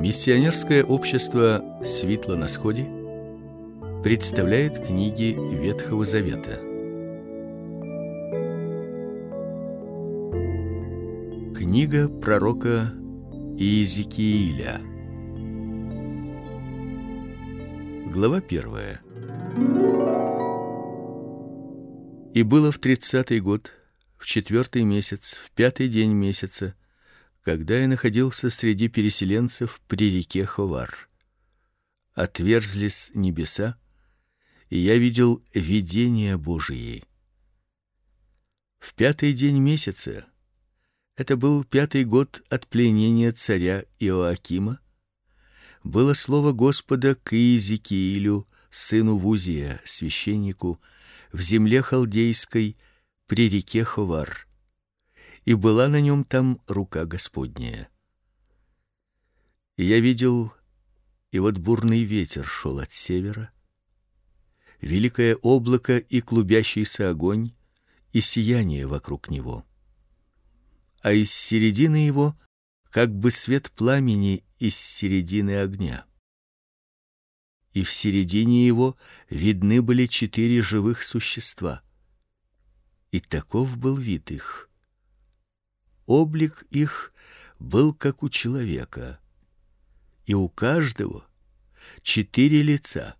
Миссионерское общество Светло на сходе представляет книги Ветхого Завета. Книга пророка Иезекииля. Глава первая. И было в тридцатый год, в четвертый месяц, в пятый день месяца, когда я находился среди переселенцев при реке Ховар. Отверзлись небеса, и я видел видение Божие. В пятый день месяца, это был пятый год от пленения царя Иоакима, было слово Господа к Иезекиилю, сыну Вузия, священнику, в земле халдейской при реке Ховар и была на нем там рука Господняя. И я видел, и вот бурный ветер шел от севера, великое облако и клубящийся огонь, и сияние вокруг него. А из середины его как бы свет пламени из середины огня. И в середине его видны были четыре живых существа. И таков был вид их облик их был как у человека, и у каждого четыре лица,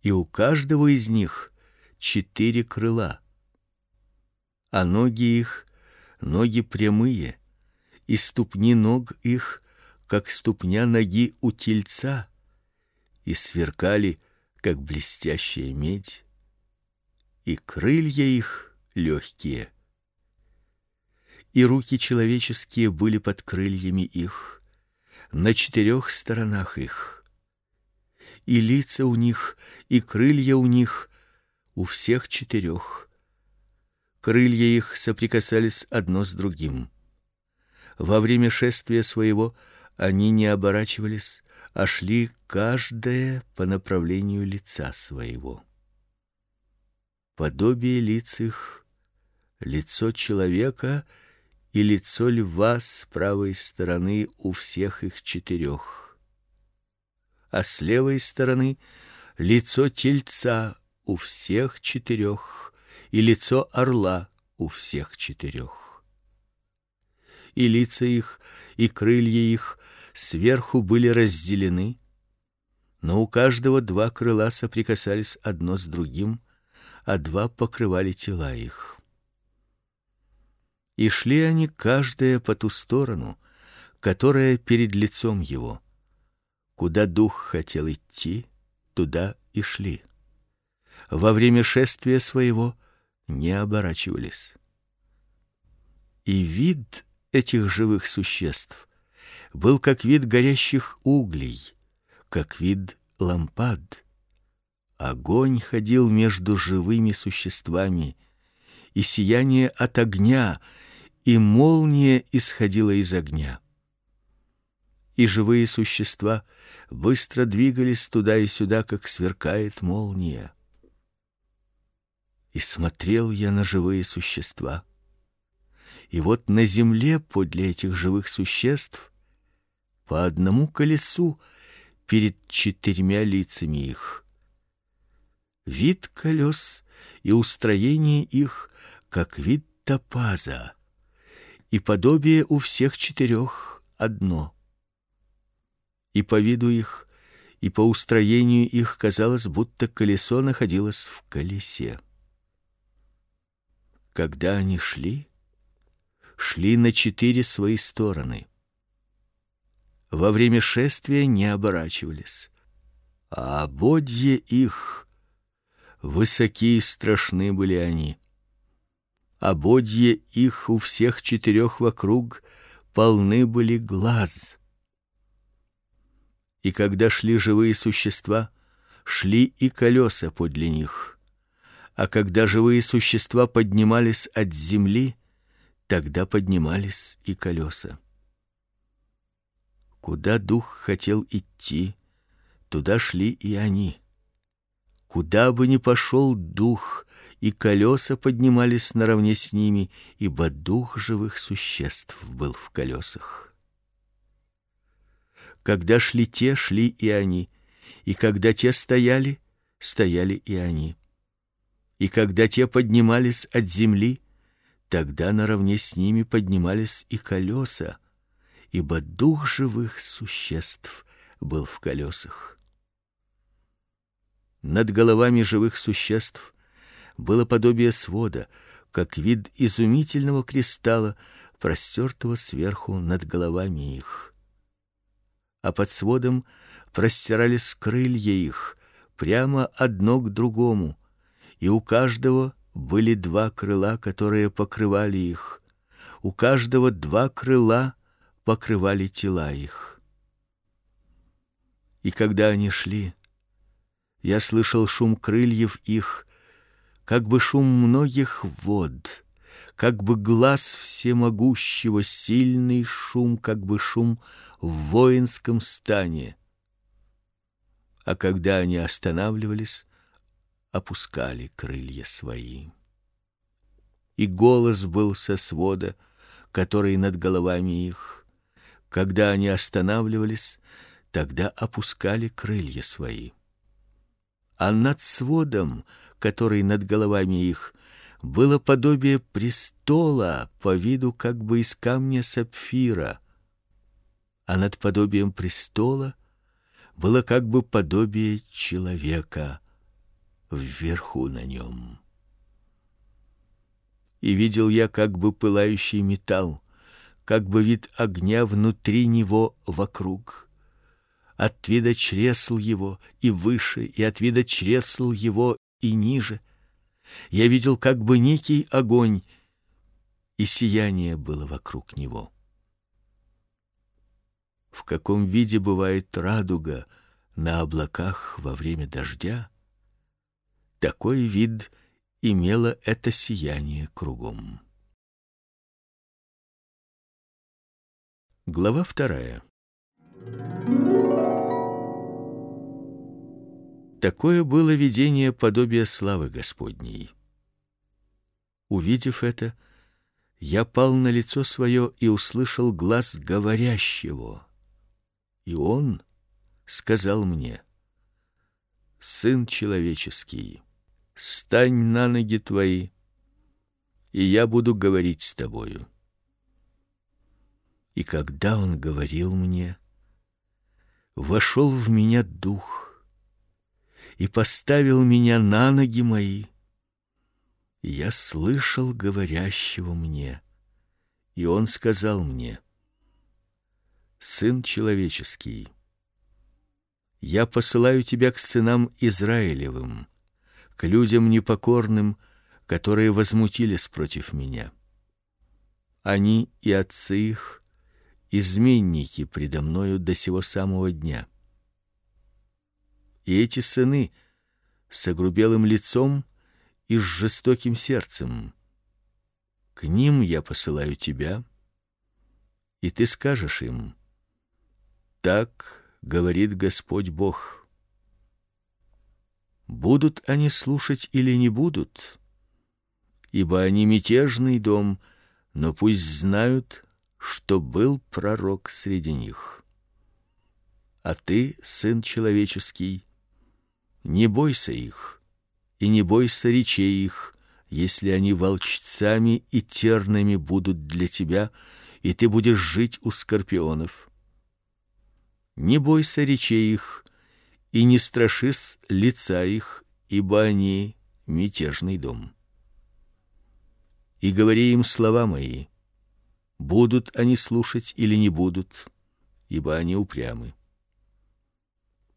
и у каждого из них четыре крыла. А ноги их ноги прямые, и ступни ног их как ступня ноги у тельца, и сверкали как блестящая медь, и крылья их легкие и руки человеческие были под крыльями их, на четырех сторонах их. И лица у них, и крылья у них у всех четырех. Крылья их соприкасались одно с другим. Во время шествия своего они не оборачивались, а шли каждое по направлению лица своего. Подобие лиц их лицо человека и лицо льва с правой стороны у всех их четырех, а с левой стороны лицо тельца у всех четырех и лицо орла у всех четырех. И лица их и крылья их сверху были разделены, но у каждого два крыла соприкасались одно с другим, а два покрывали тела их и шли они каждая по ту сторону, которая перед лицом его. Куда дух хотел идти, туда и шли. Во время шествия своего не оборачивались. И вид этих живых существ был как вид горящих углей, как вид лампад. Огонь ходил между живыми существами, и сияние от огня и молния исходила из огня. И живые существа быстро двигались туда и сюда, как сверкает молния. И смотрел я на живые существа. И вот на земле подле этих живых существ по одному колесу перед четырьмя лицами их. Вид колес и устроение их, как вид топаза и подобие у всех четырех одно. И по виду их, и по устроению их казалось, будто колесо находилось в колесе. Когда они шли, шли на четыре свои стороны. Во время шествия не оборачивались, а ободья их высокие и страшны были они ободье их у всех четырех вокруг полны были глаз. И когда шли живые существа, шли и колеса подле них. А когда живые существа поднимались от земли, тогда поднимались и колеса. Куда дух хотел идти, туда шли и они. Куда бы ни пошел дух, и колеса поднимались наравне с ними, ибо дух живых существ был в колесах. Когда шли те, шли и они, и когда те стояли, стояли и они. И когда те поднимались от земли, тогда наравне с ними поднимались и колеса, ибо дух живых существ был в колесах. Над головами живых существ было подобие свода, как вид изумительного кристалла, простертого сверху над головами их. А под сводом простирались крылья их, прямо одно к другому, и у каждого были два крыла, которые покрывали их. У каждого два крыла покрывали тела их. И когда они шли, я слышал шум крыльев их, как бы шум многих вод, как бы глаз всемогущего, сильный шум, как бы шум в воинском стане. А когда они останавливались, опускали крылья свои. И голос был со свода, который над головами их. Когда они останавливались, тогда опускали крылья свои. А над сводом, который над головами их, было подобие престола по виду как бы из камня сапфира. А над подобием престола было как бы подобие человека вверху на нем. И видел я как бы пылающий металл, как бы вид огня внутри него вокруг. От вида чресл его и выше, и от вида чресл его и ниже. Я видел как бы некий огонь, и сияние было вокруг него. В каком виде бывает радуга на облаках во время дождя? Такой вид имело это сияние кругом. Глава вторая. Такое было видение подобия славы Господней. Увидев это, я пал на лицо свое и услышал глаз говорящего. И он сказал мне: Сын человеческий, стань на ноги твои, и я буду говорить с тобою. И когда он говорил мне, вошел в меня дух и поставил меня на ноги мои. Я слышал говорящего мне, и он сказал мне: Сын человеческий, я посылаю тебя к сынам Израилевым к людям непокорным, которые возмутились против меня. Они и отцы их изменники предо мною до сего самого дня. И эти сыны с огрубелым лицом и с жестоким сердцем. К ним я посылаю тебя, и ты скажешь им: так говорит Господь Бог Будут они слушать или не будут, ибо они мятежный дом, но пусть знают, что был пророк среди них. А ты, сын человеческий, не бойся их, и не бойся речей их, если они волчцами и тернами будут для тебя, и ты будешь жить у скорпионов. Не бойся речей их, и не страшись лица их, ибо они мятежный дом. И говори им слова мои. Будут они слушать или не будут, ибо они упрямы.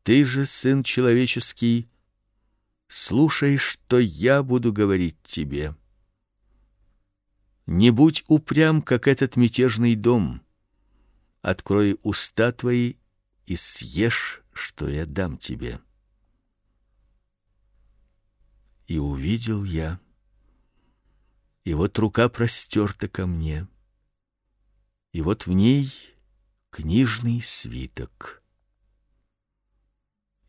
Ты же, сын человеческий, слушай, что я буду говорить тебе. Не будь упрям, как этот мятежный дом. Открой уста твои и съешь что я дам тебе. И увидел я, и вот рука простерта ко мне, и вот в ней книжный свиток.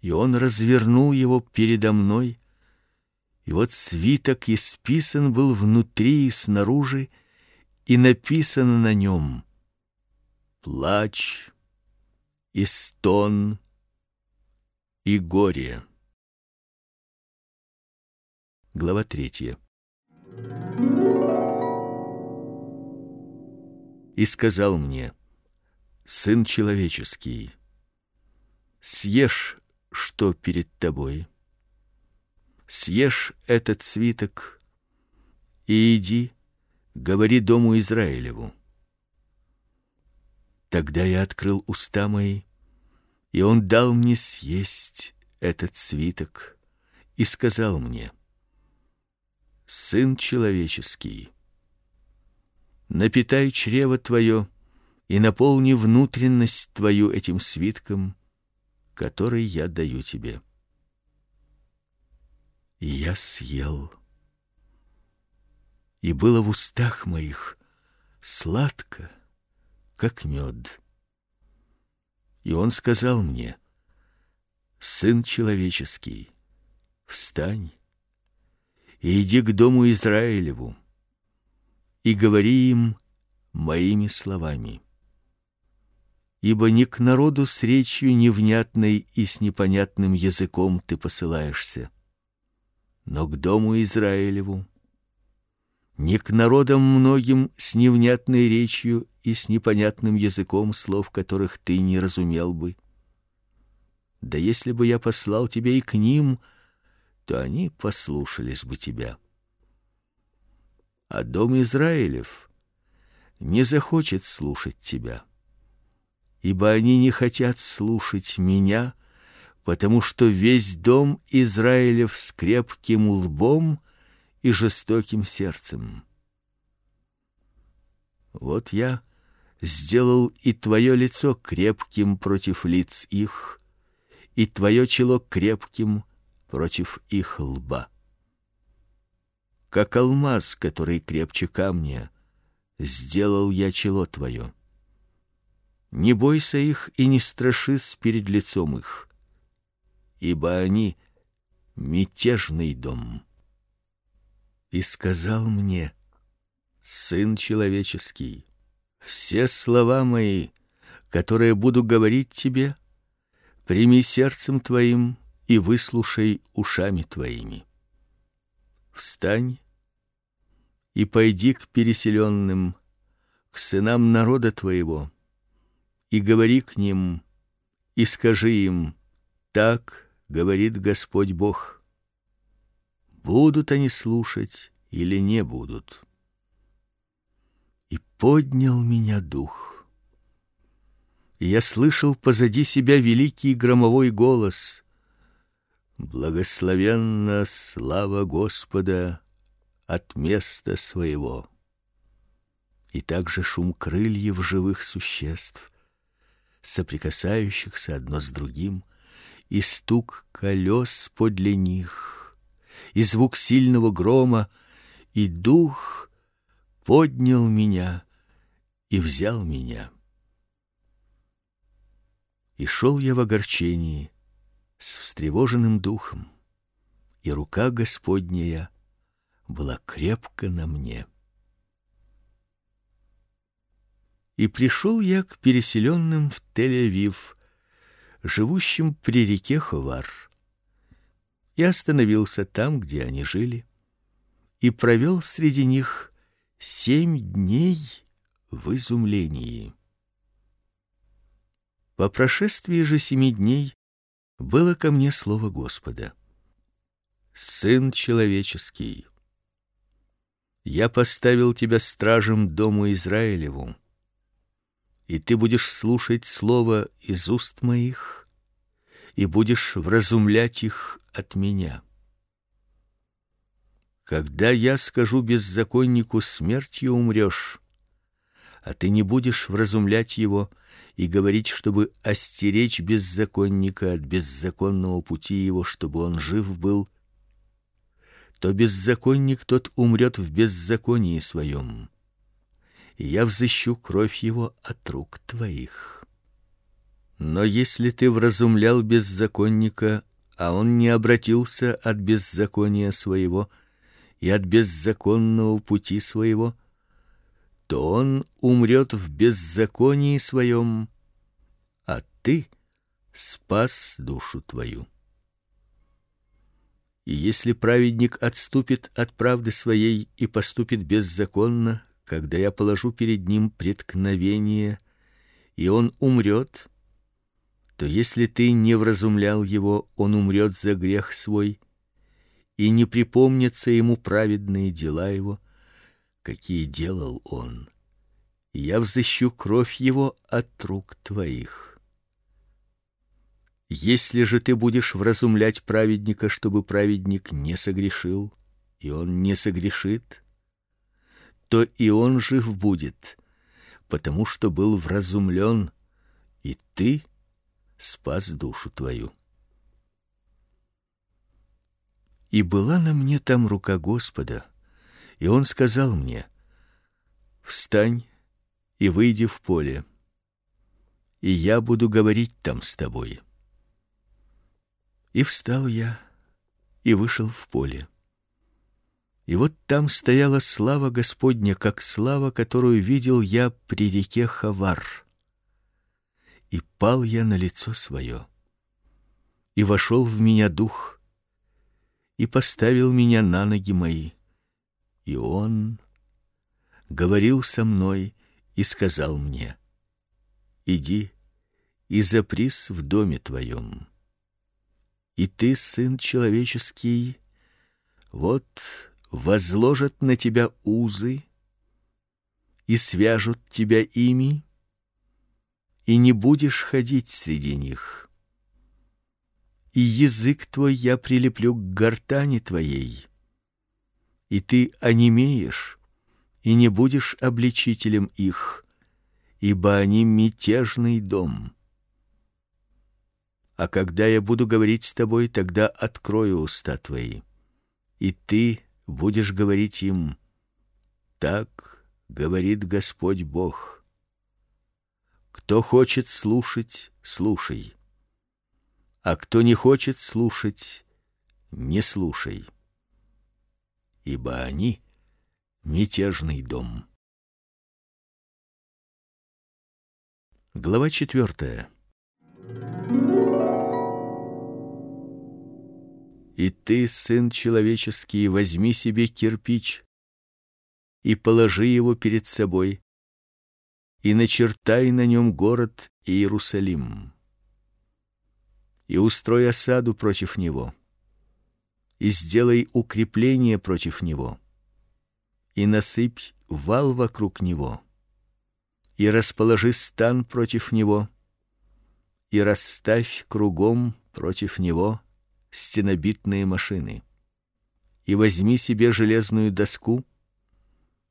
И он развернул его передо мной, и вот свиток исписан был внутри и снаружи, и написано на нем: плач и стон и горе. Глава третья. И сказал мне: Сын человеческий, съешь, что перед тобой. Съешь этот свиток и иди, говори дому Израилеву. Тогда я открыл уста мои, и он дал мне съесть этот свиток и сказал мне: Сын человеческий, напитай чрево твое и наполни внутренность твою этим свитком, который я даю тебе. Я съел. И было в устах моих сладко, как мед. И он сказал мне: Сын человеческий, встань и иди к дому Израилеву и говори им моими словами. Ибо не к народу с речью невнятной и с непонятным языком ты посылаешься, но к дому Израилеву, не к народам многим с невнятной речью и с непонятным языком, слов которых ты не разумел бы. Да если бы я послал тебя и к ним, то они послушались бы тебя. А дом Израилев не захочет слушать тебя, ибо они не хотят слушать меня, потому что весь дом Израилев с крепким лбом и жестоким сердцем. Вот я сделал и твое лицо крепким против лиц их, и твое чело крепким против их лба. Как алмаз, который крепче камня, сделал я чело твое. Не бойся их и не страшись перед лицом их, ибо они мятежный дом. И сказал мне: Сын человеческий, все слова мои, которые буду говорить тебе, прими сердцем твоим и выслушай ушами твоими. Встань и пойди к переселенным, к сынам народа твоего, и говори к ним, и скажи им: так говорит Господь Бог. Будут они слушать или не будут? и поднял меня дух. Я слышал позади себя великий громовой голос: Благословенна слава Господа от места своего. И также шум крыльев живых существ, соприкасающихся одно с другим, и стук колес подле них, и звук сильного грома, и дух поднял меня и взял меня. И шел я в огорчении с встревоженным духом, и рука Господняя была крепко на мне. И пришел я к переселенным в Тель-Авив, живущим при реке Ховар. И остановился там, где они жили, и провел среди них семь дней в изумлении. По прошествии же семи дней было ко мне слово Господа: Сын человеческий, я поставил тебя стражем дому Израилеву, и ты будешь слушать слово из уст моих и будешь вразумлять их от меня. Когда я скажу беззаконнику смертью умрешь, а ты не будешь вразумлять его и говорить, чтобы остеречь беззаконника от беззаконного пути его, чтобы он жив был, то беззаконник тот умрет в беззаконии своем. И я взыщу кровь его от рук твоих. Но если ты вразумлял беззаконника, а он не обратился от беззакония своего, и от беззаконного пути своего, то он умрет в беззаконии своем, а ты спас душу твою. И если праведник отступит от правды своей и поступит беззаконно, когда я положу перед ним преткновение, и он умрет, то если ты не вразумлял его, он умрет за грех свой, и не припомнятся ему праведные дела его, какие делал он. И я взыщу кровь его от рук твоих. Если же ты будешь вразумлять праведника, чтобы праведник не согрешил, и он не согрешит, то и он жив будет, потому что был вразумлен, и ты спас душу твою. И была на мне там рука Господа, и он сказал мне: Встань и выйди в поле, и я буду говорить там с тобой. И встал я и вышел в поле. И вот там стояла слава Господня, как слава, которую видел я при реке Хавар. И пал я на лицо свое. И вошел в меня дух и поставил меня на ноги мои. И он говорил со мной и сказал мне: Иди и запрись в доме твоем и ты, сын человеческий, вот возложат на тебя узы и свяжут тебя ими, и не будешь ходить среди них. И язык твой я прилеплю к гортани твоей, и ты онемеешь, и не будешь обличителем их, ибо они мятежный дом. А когда я буду говорить с тобой, тогда открою уста твои, и ты будешь говорить им: так говорит Господь Бог. Кто хочет слушать, слушай. А кто не хочет слушать, не слушай. Ибо они мятежный дом. Глава четвертая. И ты, сын человеческий, возьми себе кирпич и положи его перед собой, и начертай на нем город Иерусалим. И устрой осаду против него, и сделай укрепление против него, и насыпь вал вокруг него, и расположи стан против него, и расставь кругом против него стенобитные машины. И возьми себе железную доску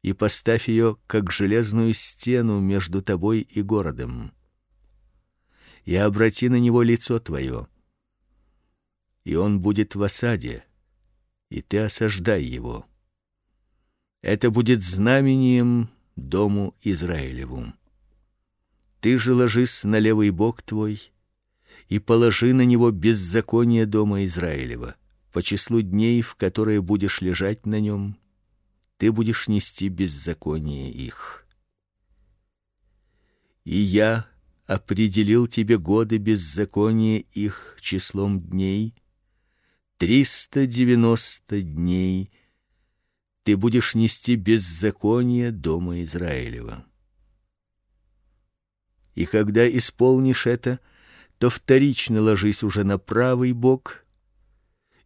и поставь ее как железную стену между тобой и городом. И обрати на него лицо твое. И он будет в осаде, и ты осаждай его. Это будет знамением дому Израилеву. Ты же ложись на левый бок твой и положи на него беззаконие дома Израилева по числу дней, в которые будешь лежать на нем, ты будешь нести беззаконие их. И я определил тебе годы беззакония их числом дней триста девяносто дней. Ты будешь нести беззаконие дома Израилева. И когда исполнишь это, то вторично ложись уже на правый бок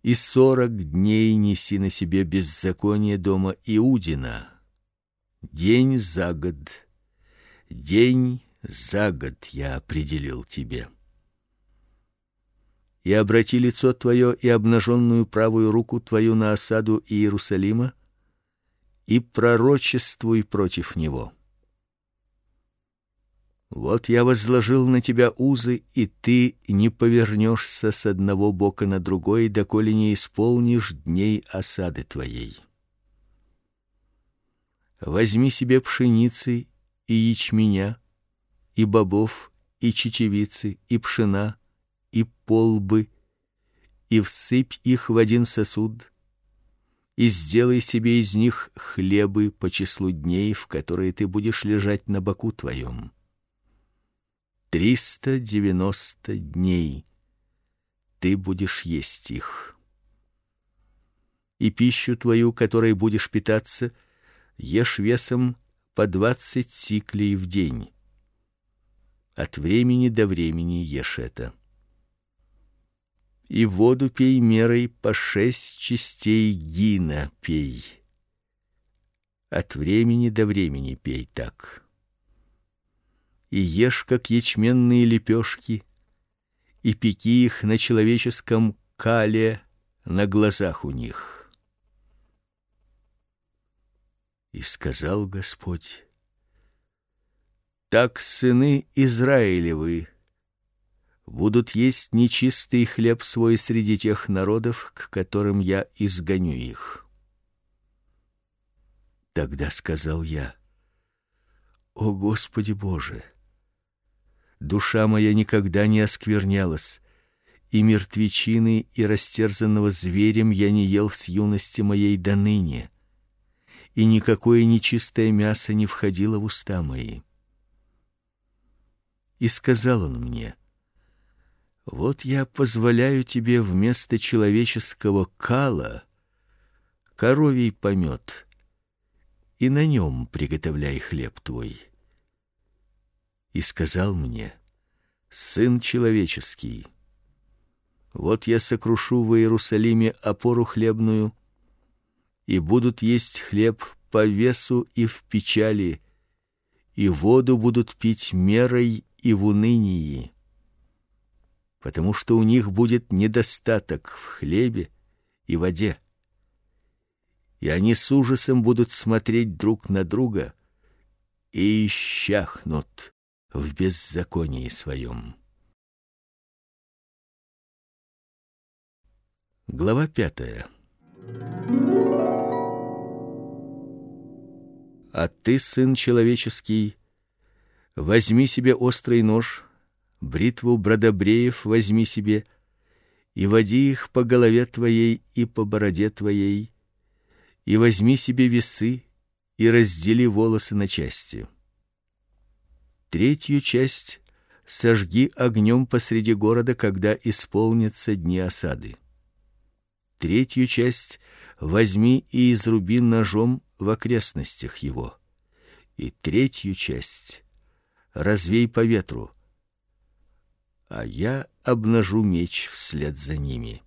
и сорок дней неси на себе беззаконие дома Иудина. День за год, день за год я определил тебе. И обрати лицо твое и обнаженную правую руку твою на осаду Иерусалима и пророчествуй против него. Вот я возложил на тебя узы, и ты не повернешься с одного бока на другой, доколе не исполнишь дней осады твоей. Возьми себе пшеницы и ячменя, и бобов, и чечевицы, и пшена, и полбы, и всыпь их в один сосуд, и сделай себе из них хлебы по числу дней, в которые ты будешь лежать на боку твоем триста девяносто дней ты будешь есть их. И пищу твою, которой будешь питаться, ешь весом по двадцать сиклей в день. От времени до времени ешь это. И воду пей мерой по шесть частей гина пей. От времени до времени пей так и ешь как ячменные лепешки, и пеки их на человеческом кале на глазах у них. И сказал Господь: Так сыны Израилевы будут есть нечистый хлеб свой среди тех народов, к которым я изгоню их. Тогда сказал я: О Господи Боже, душа моя никогда не осквернялась, и мертвечины и растерзанного зверем я не ел с юности моей до ныне, и никакое нечистое мясо не входило в уста мои. И сказал он мне: Вот я позволяю тебе вместо человеческого кала коровий помет, и на нем приготовляй хлеб твой и сказал мне: Сын человеческий, вот я сокрушу в Иерусалиме опору хлебную, и будут есть хлеб по весу и в печали, и воду будут пить мерой и в унынии, потому что у них будет недостаток в хлебе и воде. И они с ужасом будут смотреть друг на друга и исчахнут в беззаконии своем. Глава пятая. А ты, сын человеческий, возьми себе острый нож, бритву бродобреев возьми себе и води их по голове твоей и по бороде твоей, и возьми себе весы и раздели волосы на части Третью часть сожги огнем посреди города, когда исполнятся дни осады. Третью часть возьми и изруби ножом в окрестностях его. И третью часть развей по ветру. А я обнажу меч вслед за ними.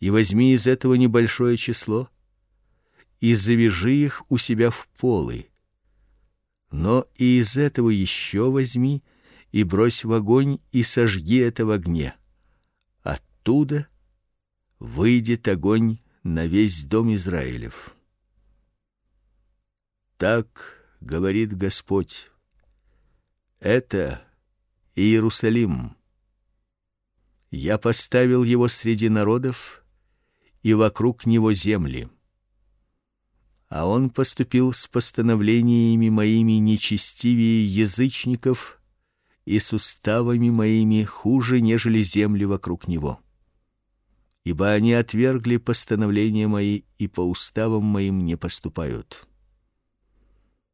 И возьми из этого небольшое число и завяжи их у себя в полы но и из этого еще возьми и брось в огонь и сожги это в огне. Оттуда выйдет огонь на весь дом Израилев. Так говорит Господь. Это Иерусалим. Я поставил его среди народов и вокруг него земли а он поступил с постановлениями моими нечестивее язычников и с уставами моими хуже, нежели земли вокруг него. Ибо они отвергли постановления мои и по уставам моим не поступают.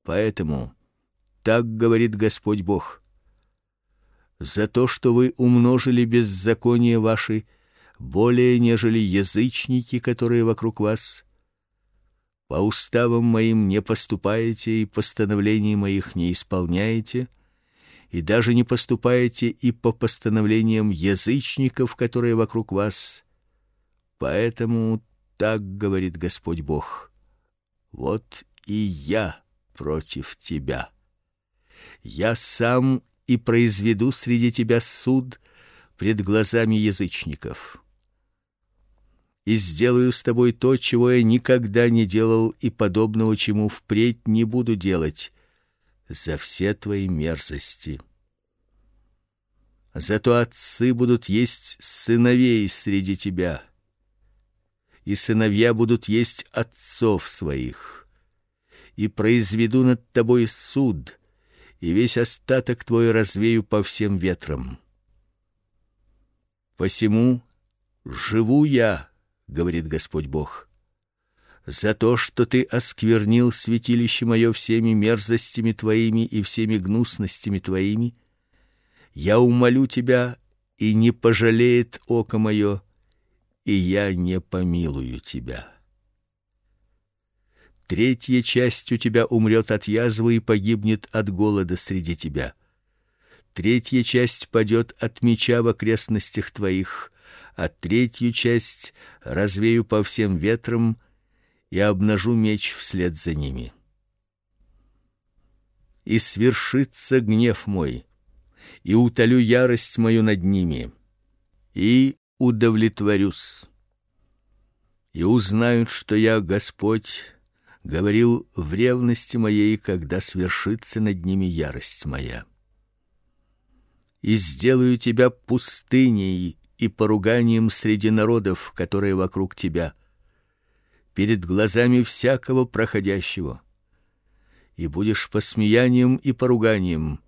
Поэтому так говорит Господь Бог: за то, что вы умножили беззаконие ваши более нежели язычники, которые вокруг вас, по уставам моим не поступаете и постановлений моих не исполняете, и даже не поступаете и по постановлениям язычников, которые вокруг вас. Поэтому так говорит Господь Бог: вот и я против тебя. Я сам и произведу среди тебя суд пред глазами язычников и сделаю с тобой то, чего я никогда не делал и подобного чему впредь не буду делать за все твои мерзости. Зато отцы будут есть сыновей среди тебя, и сыновья будут есть отцов своих. И произведу над тобой суд, и весь остаток твой развею по всем ветрам. Посему живу я, говорит Господь Бог. За то, что ты осквернил святилище мое всеми мерзостями твоими и всеми гнусностями твоими, Я умолю тебя, и не пожалеет око мое, и я не помилую тебя. Третья часть у тебя умрет от язвы и погибнет от голода среди тебя. Третья часть падет от меча в окрестностях твоих, а третью часть развею по всем ветрам и обнажу меч вслед за ними. И свершится гнев мой, и утолю ярость мою над ними, и удовлетворюсь. И узнают, что я Господь, говорил в ревности моей, когда свершится над ними ярость моя. И сделаю тебя пустыней и поруганием среди народов, которые вокруг тебя, перед глазами всякого проходящего. И будешь посмеянием и поруганием,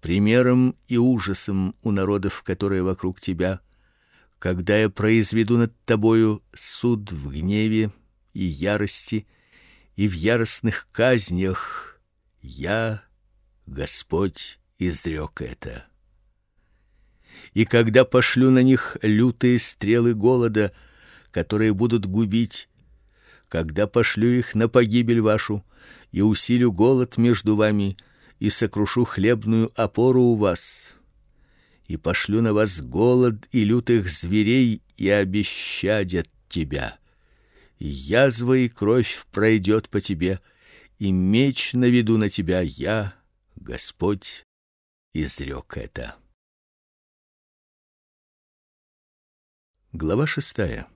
примером и ужасом у народов, которые вокруг тебя, когда я произведу над тобою суд в гневе и ярости и в яростных казнях. Я, Господь, изрек это. И когда пошлю на них лютые стрелы голода, которые будут губить, когда пошлю их на погибель вашу и усилю голод между вами и сокрушу хлебную опору у вас, и пошлю на вас голод и лютых зверей и обещадят тебя. И язва и кровь пройдет по тебе, и меч наведу на тебя я, Господь, изрек это. Глава шестая.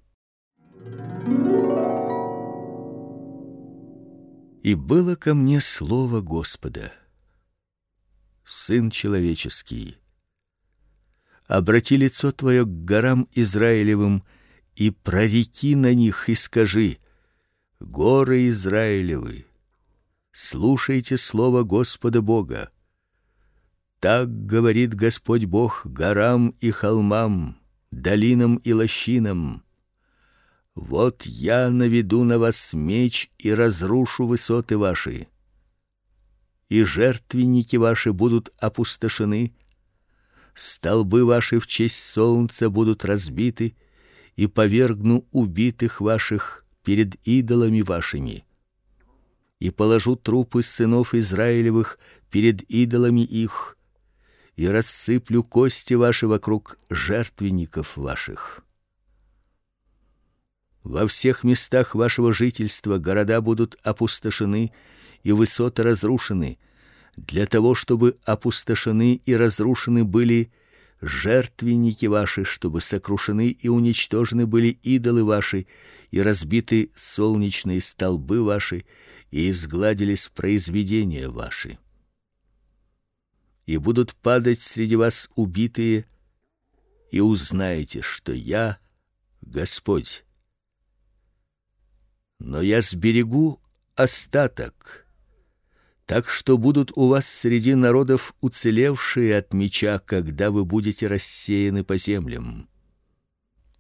И было ко мне слово Господа: Сын человеческий, обрати лицо твое к горам Израилевым и прореки на них и скажи: горы Израилевы, слушайте слово Господа Бога. Так говорит Господь Бог горам и холмам, долинам и лощинам: вот я наведу на вас меч и разрушу высоты ваши, и жертвенники ваши будут опустошены, столбы ваши в честь солнца будут разбиты, и повергну убитых ваших перед идолами вашими. И положу трупы сынов Израилевых перед идолами их, и рассыплю кости ваши вокруг жертвенников ваших. Во всех местах вашего жительства города будут опустошены и высоты разрушены, для того, чтобы опустошены и разрушены были жертвенники ваши, чтобы сокрушены и уничтожены были идолы ваши, и разбиты солнечные столбы ваши, и изгладились произведения ваши. И будут падать среди вас убитые, и узнаете, что я Господь. Но я сберегу остаток так что будут у вас среди народов уцелевшие от меча, когда вы будете рассеяны по землям.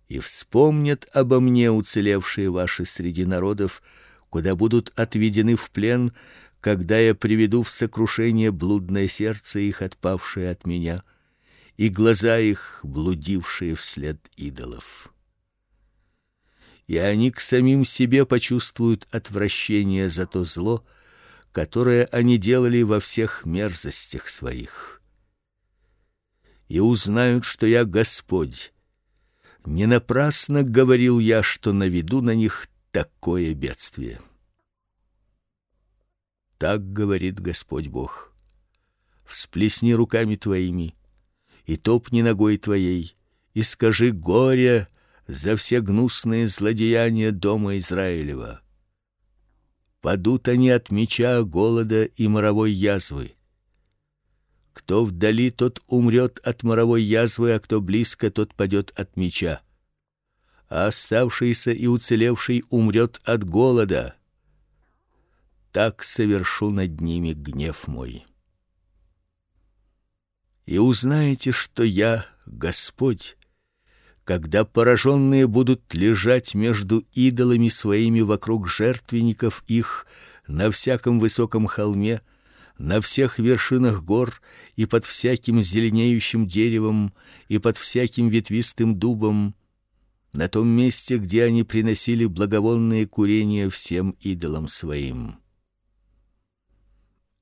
И вспомнят обо мне уцелевшие ваши среди народов, куда будут отведены в плен, когда я приведу в сокрушение блудное сердце их, отпавшее от меня, и глаза их, блудившие вслед идолов. И они к самим себе почувствуют отвращение за то зло, которое они делали во всех мерзостях своих. И узнают, что я Господь. Не напрасно говорил я, что наведу на них такое бедствие. Так говорит Господь Бог. Всплесни руками твоими и топни ногой твоей и скажи горе за все гнусные злодеяния дома Израилева падут они от меча, голода и моровой язвы. Кто вдали, тот умрет от моровой язвы, а кто близко, тот падет от меча. А оставшийся и уцелевший умрет от голода. Так совершу над ними гнев мой. И узнаете, что я Господь, когда пораженные будут лежать между идолами своими вокруг жертвенников их на всяком высоком холме, на всех вершинах гор и под всяким зеленеющим деревом и под всяким ветвистым дубом, на том месте, где они приносили благовонные курения всем идолам своим.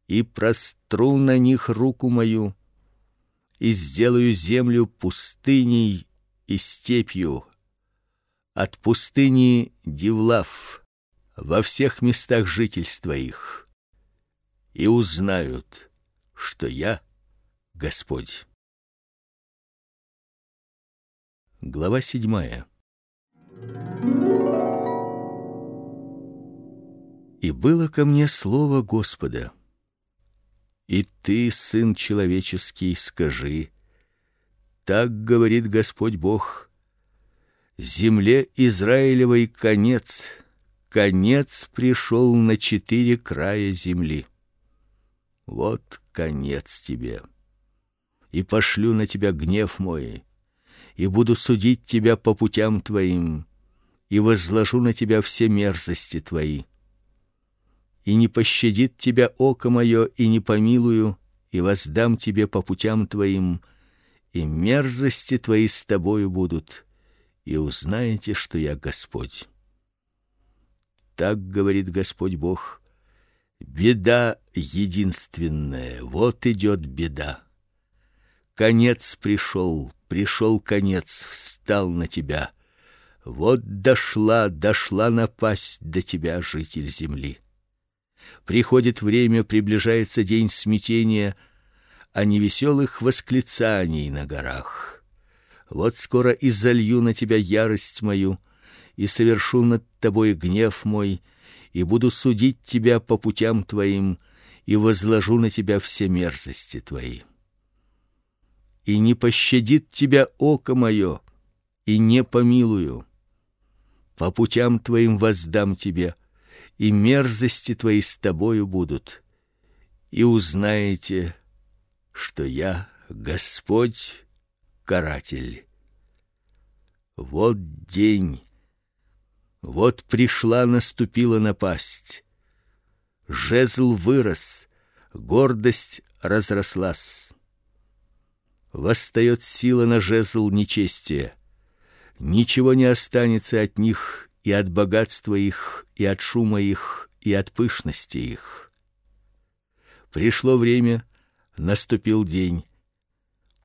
И простру на них руку мою, и сделаю землю пустыней и степью, от пустыни Дивлав во всех местах жительства их, и узнают, что я Господь. Глава седьмая. И было ко мне слово Господа: И ты, сын человеческий, скажи: Так говорит Господь Бог: Земле Израилевой конец, конец пришел на четыре края земли. Вот конец тебе. И пошлю на тебя гнев мой, и буду судить тебя по путям твоим, и возложу на тебя все мерзости твои. И не пощадит тебя око мое, и не помилую, и воздам тебе по путям твоим, и мерзости твои с тобою будут, и узнаете, что я Господь. Так говорит Господь Бог: беда единственная, вот идет беда. Конец пришел, пришел конец, встал на тебя. Вот дошла, дошла напасть до тебя, житель земли. Приходит время, приближается день смятения, а не веселых восклицаний на горах. Вот скоро и залью на тебя ярость мою, и совершу над тобой гнев мой, и буду судить тебя по путям твоим, и возложу на тебя все мерзости твои и не пощадит тебя око мое, и не помилую. По путям твоим воздам тебе, и мерзости твои с тобою будут. И узнаете, что я Господь каратель. Вот день. Вот пришла, наступила напасть. Жезл вырос, гордость разрослась восстает сила на жезл нечестия. Ничего не останется от них и от богатства их, и от шума их, и от пышности их. Пришло время, наступил день.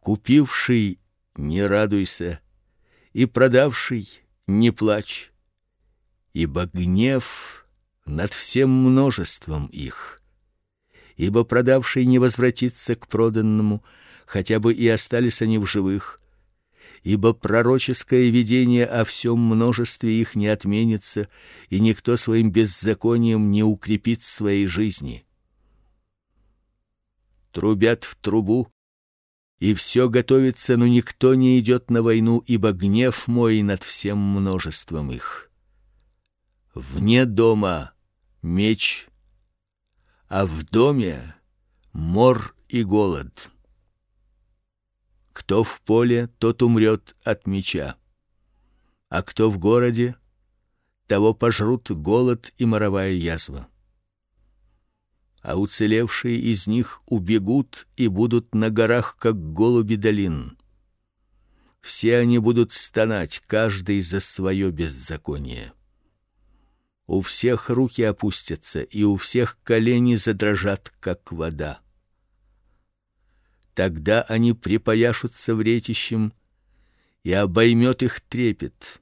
Купивший не радуйся, и продавший не плачь, ибо гнев над всем множеством их. Ибо продавший не возвратится к проданному, хотя бы и остались они в живых, ибо пророческое видение о всем множестве их не отменится, и никто своим беззаконием не укрепит своей жизни. Трубят в трубу, и все готовится, но никто не идет на войну, ибо гнев мой над всем множеством их. Вне дома меч, а в доме мор и голод. Кто в поле, тот умрет от меча. А кто в городе, того пожрут голод и моровая язва. А уцелевшие из них убегут и будут на горах, как голуби долин. Все они будут стонать, каждый за свое беззаконие. У всех руки опустятся, и у всех колени задрожат, как вода. Тогда они припояшутся вретищем, и обоймет их трепет.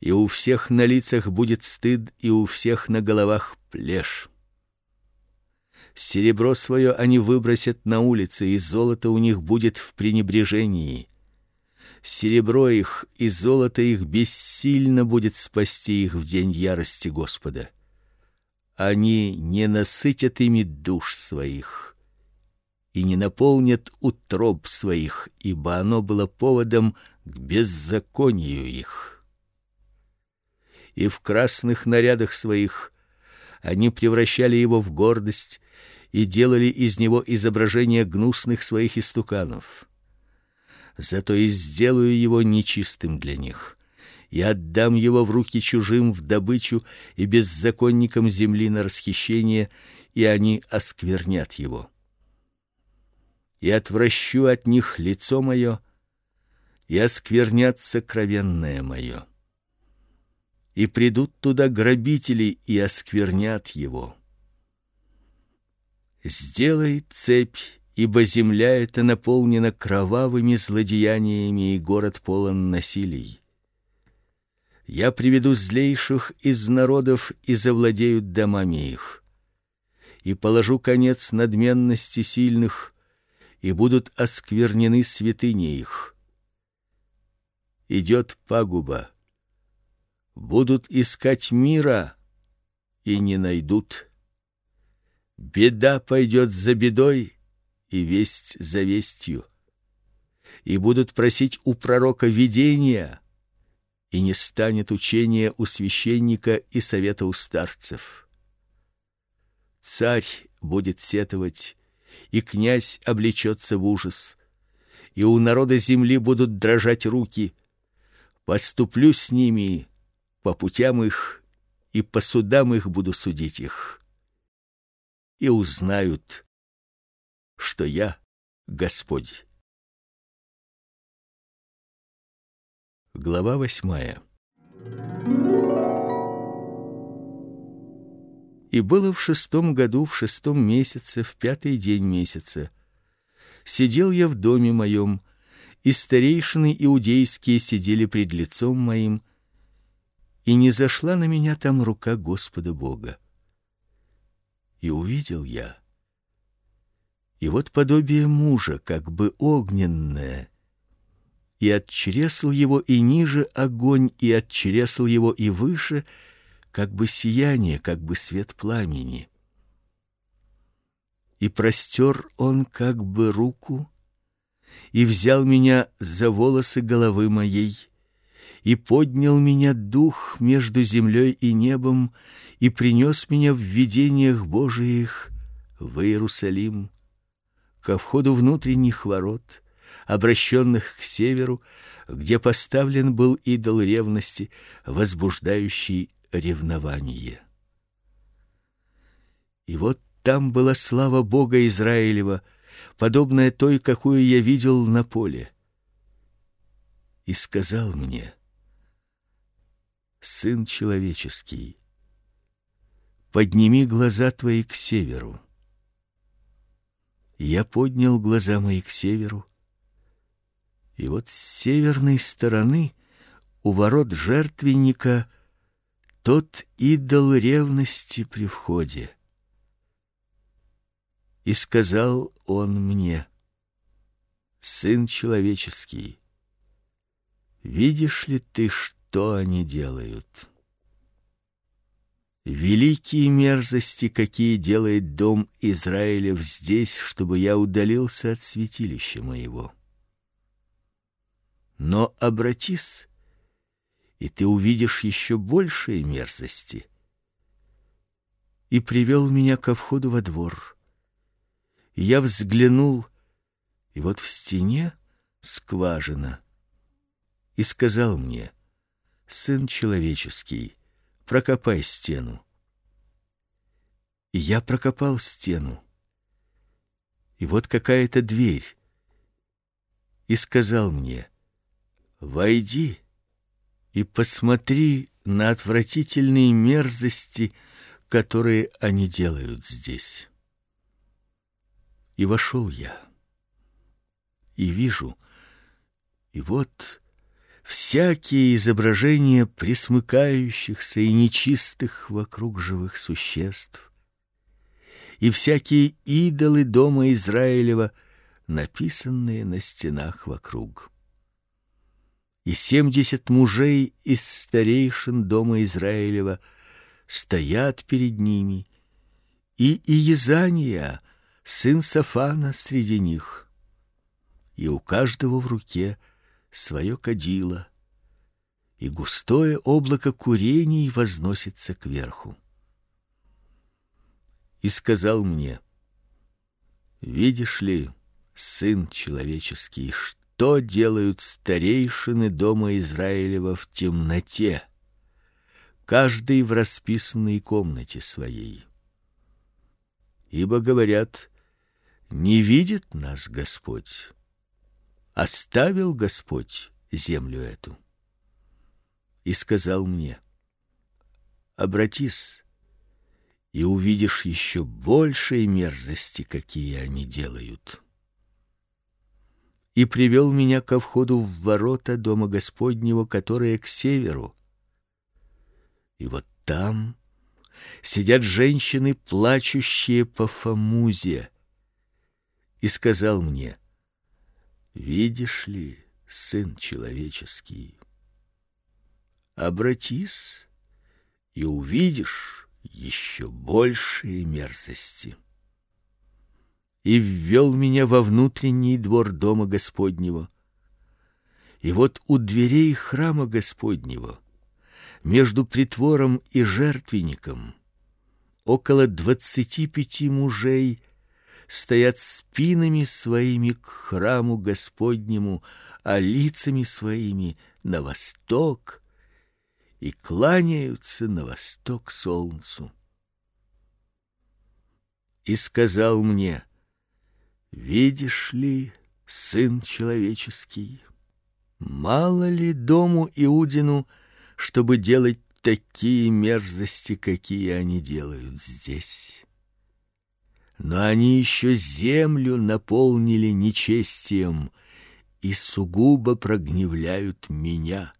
И у всех на лицах будет стыд, и у всех на головах плешь. Серебро свое они выбросят на улицы, и золото у них будет в пренебрежении. Серебро их и золото их бессильно будет спасти их в день ярости Господа. Они не насытят ими душ своих и не наполнят утроб своих, ибо оно было поводом к беззаконию их. И в красных нарядах своих они превращали его в гордость и делали из него изображение гнусных своих истуканов. Зато и сделаю его нечистым для них. и отдам его в руки чужим в добычу и беззаконникам земли на расхищение, и они осквернят его. И отвращу от них лицо мое, и осквернят сокровенное мое. И придут туда грабители и осквернят его. Сделай цепь, ибо земля эта наполнена кровавыми злодеяниями, и город полон насилий. Я приведу злейших из народов и завладеют домами их. И положу конец надменности сильных, и будут осквернены святыни их. Идет пагуба. Будут искать мира и не найдут. Беда пойдет за бедой, и весть за вестью. И будут просить у пророка видения, и не станет учения у священника и совета у старцев. Царь будет сетовать, и князь облечется в ужас, и у народа земли будут дрожать руки. Поступлю с ними по путям их, и по судам их буду судить их. И узнают, что я Господь. Глава восьмая. И было в шестом году в шестом месяце в пятый день месяца сидел я в доме моем, и старейшины иудейские сидели пред лицом моим, и не зашла на меня там рука Господа Бога. И увидел я, и вот подобие мужа, как бы огненное, и от чресл его и ниже огонь, и от чресл его и выше, как бы сияние, как бы свет пламени. И простер он как бы руку, и взял меня за волосы головы моей, и поднял меня дух между землей и небом, и принес меня в видениях Божиих в Иерусалим, ко входу внутренних ворот, обращенных к северу, где поставлен был идол ревности, возбуждающий ревнование. И вот там была слава Бога Израилева, подобная той, какую я видел на поле. И сказал мне: Сын человеческий, подними глаза твои к северу. Я поднял глаза мои к северу, и вот с северной стороны, у ворот жертвенника, тот идол ревности при входе. И сказал он мне: Сын человеческий, видишь ли ты, что они делают? Великие мерзости, какие делает дом Израилев здесь, чтобы я удалился от святилища моего. Но обратись, и ты увидишь еще большие мерзости. И привел меня ко входу во двор. И я взглянул, и вот в стене скважина. И сказал мне: сын человеческий, прокопай стену. И я прокопал стену. И вот какая-то дверь. И сказал мне: Войди и посмотри на отвратительные мерзости, которые они делают здесь. И вошел я. И вижу, и вот всякие изображения присмыкающихся и нечистых вокруг живых существ, и всякие идолы дома Израилева, написанные на стенах вокруг и семьдесят мужей из старейшин дома Израилева стоят перед ними, и Иезания, сын Сафана, среди них. И у каждого в руке свое кадило, и густое облако курений возносится кверху. И сказал мне: Видишь ли, сын человеческий, что делают старейшины дома Израилева в темноте, каждый в расписанной комнате своей. ибо говорят: не видит нас Господь. Оставил Господь землю эту. И сказал мне: Обратись и увидишь еще большие мерзости, какие они делают. И привел меня ко входу в ворота дома Господнего, которые к северу. И вот там сидят женщины, плачущие по Фомузе. И сказал мне: Видишь ли, сын человеческий, обратись и увидишь еще большие мерзости. И ввел меня во внутренний двор дома Господнего. И вот у дверей храма Господнего, между притвором и жертвенником, около двадцати пяти мужей стоят спинами своими к храму Господнему, а лицами своими на восток и кланяются на восток солнцу. И сказал мне: Видишь ли, сын человеческий, мало ли дому Иудину, чтобы делать такие мерзости, какие они делают здесь но они еще землю наполнили нечестием и сугубо прогневляют меня.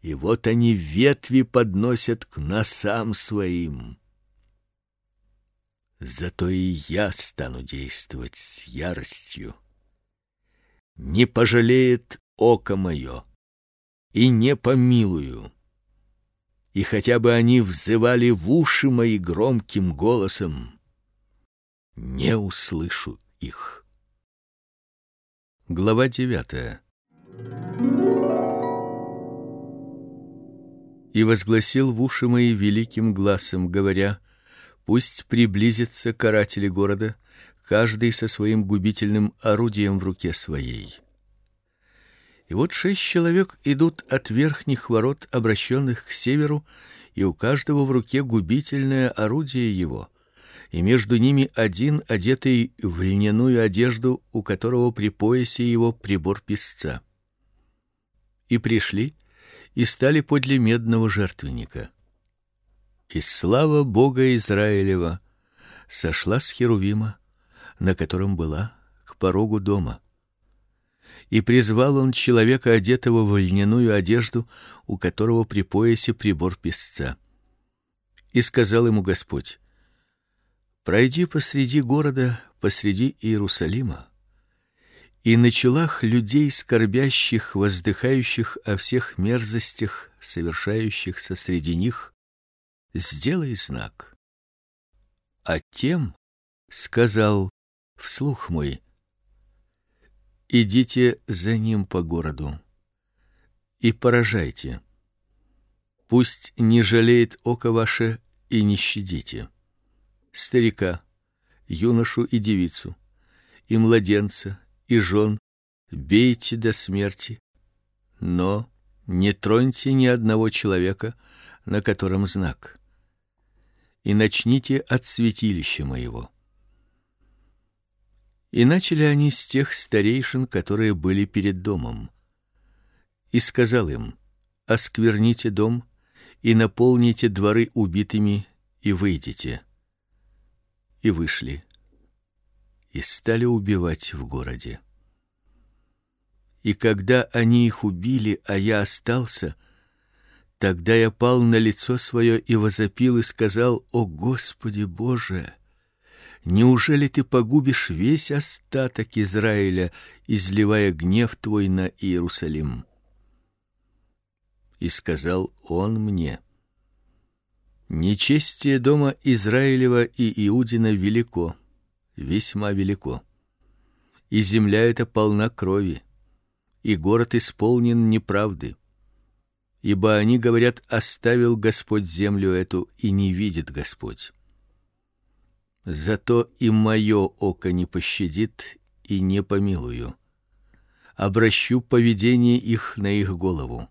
И вот они ветви подносят к носам своим. Зато и я стану действовать с яростью. Не пожалеет око мое и не помилую. И хотя бы они взывали в уши мои громким голосом, не услышу их. Глава девятая. И возгласил в уши мои великим гласом, говоря: Пусть приблизится каратели города, каждый со своим губительным орудием в руке своей. И вот шесть человек идут от верхних ворот, обращенных к северу, и у каждого в руке губительное орудие его и между ними один, одетый в льняную одежду, у которого при поясе его прибор писца. И пришли и стали подле медного жертвенника. И слава Бога Израилева сошла с херувима, на котором была, к порогу дома. И призвал он человека, одетого в льняную одежду, у которого при поясе прибор писца. И сказал ему Господь: Пройди посреди города, посреди Иерусалима, и на челах людей скорбящих, воздыхающих о всех мерзостях, совершающихся среди них, сделай знак. А тем сказал вслух мой: Идите за ним по городу и поражайте. Пусть не жалеет око ваше и не щадите старика, юношу и девицу, и младенца, и жен бейте до смерти, но не троньте ни одного человека, на котором знак. И начните от святилища моего. И начали они с тех старейшин, которые были перед домом. И сказал им: оскверните дом и наполните дворы убитыми и выйдите и вышли и стали убивать в городе. И когда они их убили, а я остался, тогда я пал на лицо свое и возопил и сказал: "О Господи Боже, неужели ты погубишь весь остаток Израиля, изливая гнев твой на Иерусалим?" И сказал он мне: Нечестие дома Израилева и Иудина велико, весьма велико. И земля эта полна крови, и город исполнен неправды. Ибо они говорят: оставил Господь землю эту, и не видит Господь. Зато и мое око не пощадит и не помилую. Обращу поведение их на их голову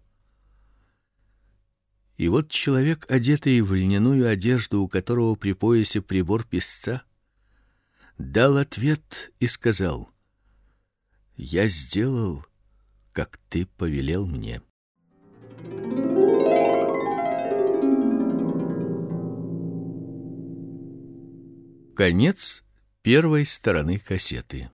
И вот человек, одетый в льняную одежду, у которого при поясе прибор писца, дал ответ и сказал: "Я сделал, как ты повелел мне". Конец первой стороны кассеты.